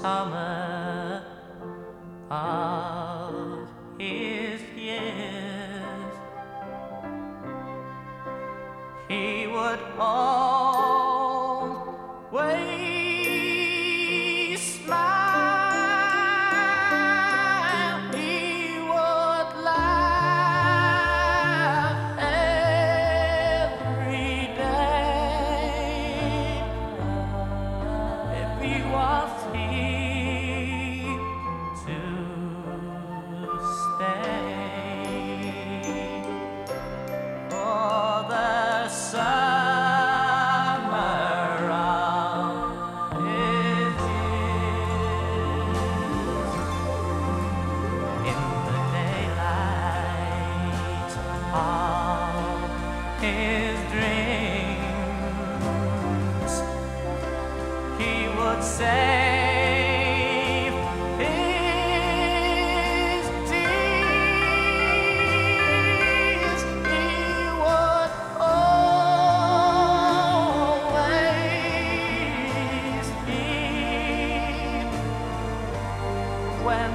summer of his years. He would always his dreams he would save his tears. He would always when